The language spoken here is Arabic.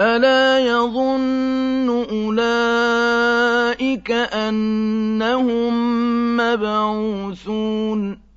أَلَا يَظُنُّ أُولَٰئِكَ أَنَّهُم مَّبْعُوثُونَ